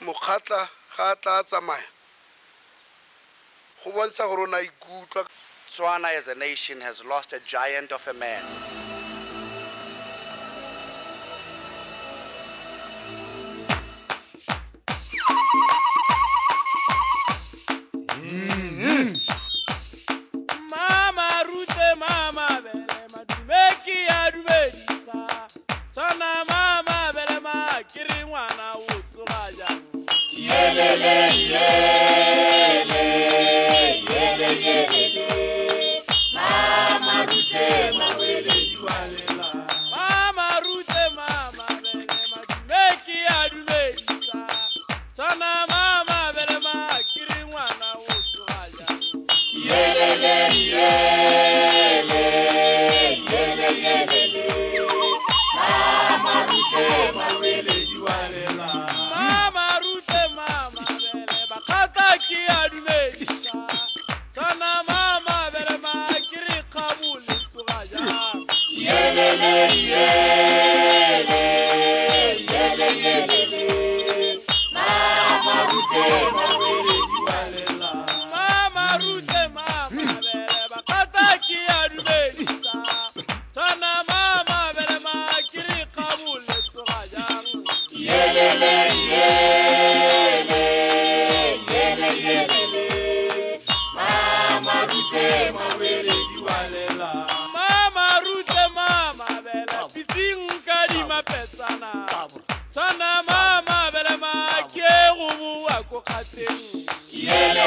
mokgatla ga a tla tsamaya go bontsha gore o a ikutlwa as a nation has lost a giant of a man. yeah, yeah, yeah. Yeah, yeah, yeah. sana mama belema ke go bua ko kgatleng ke ele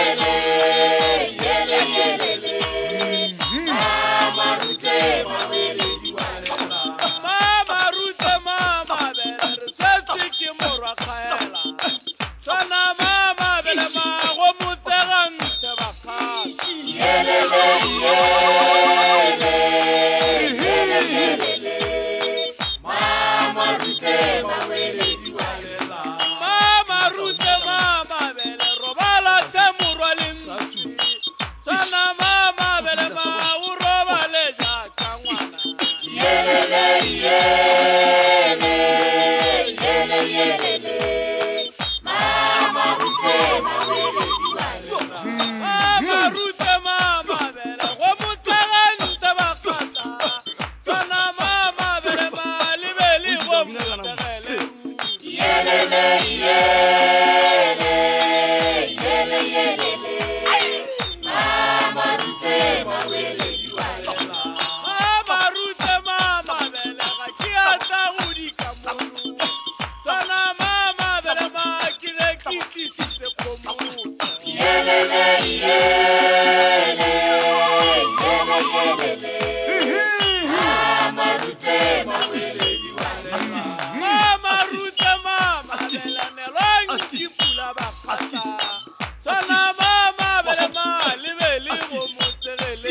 yeah.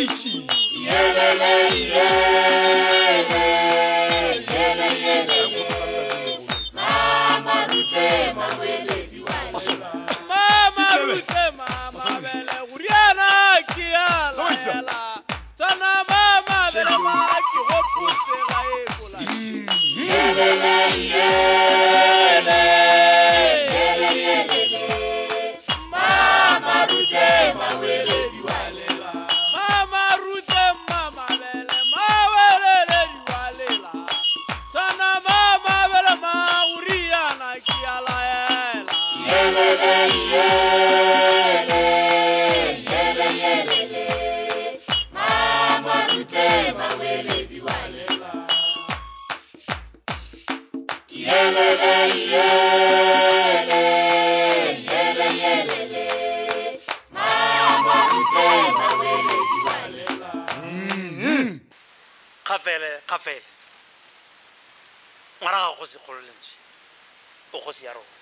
ishi kafele kafele ngwana ga go o go se